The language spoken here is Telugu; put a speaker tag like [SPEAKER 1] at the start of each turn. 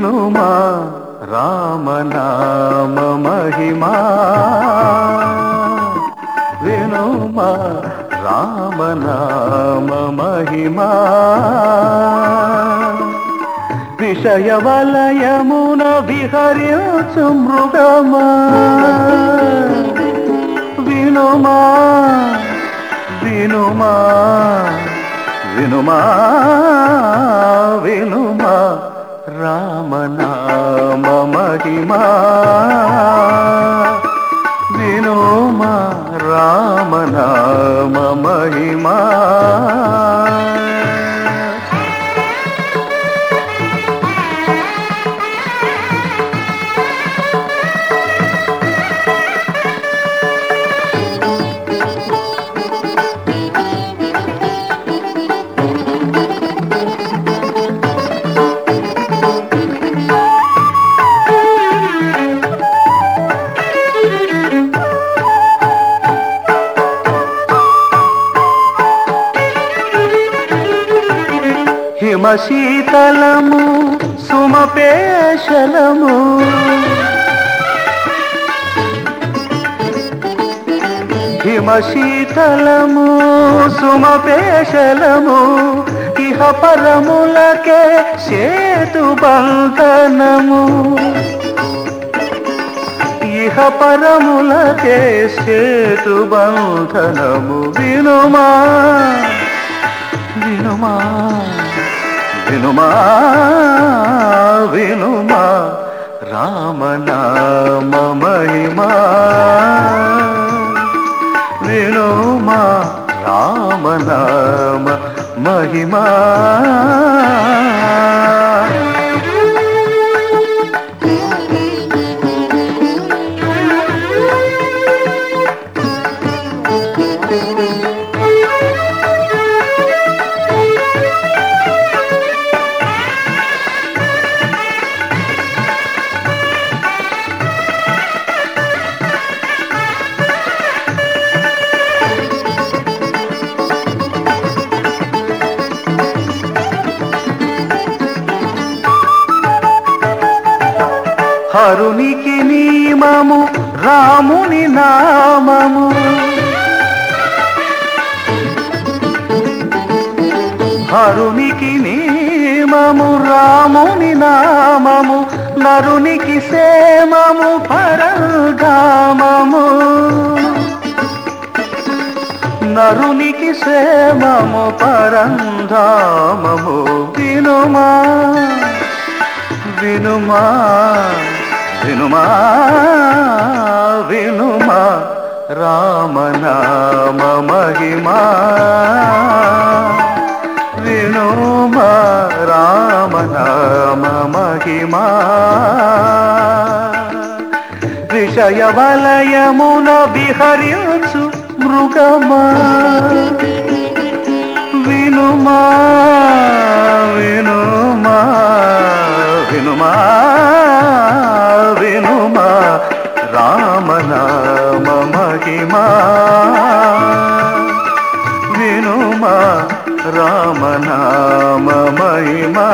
[SPEAKER 1] వినుమా రామనామ మహిమా. వినుమా రామనామ మహిమా. విషయ వలయమున విహరించు మృగమా. వినుమా వినుమా వినుమా వినుమా. రామనామ మహిమా. హిమశీతలము సుమపేశలము హిమశీతలము సుమపేశలము ఇహ పరములకే సేతు బంధనము. ఇహ పరములకే సేతు బంధనము. వినుమా వినుమా. వినుమా వినుమా రామనామ మహిమా. వినుమా రామనామ మహిమా. హరునికి నియమము రాముని నామము. హరునికి నియమము రాముని నామము నరునికి సేమము పరగామము నరునికి సేమము పరంధామము వినుమా వినుమా. వినుమా వినుమా రామనామ మహిమా. వినుమా రామనామ మహిమా. విషయ వలయమున విహరించు మృగమా. వినుమా వినుమా వినుమా. మహిమా వినుమా రామనామ మహిమా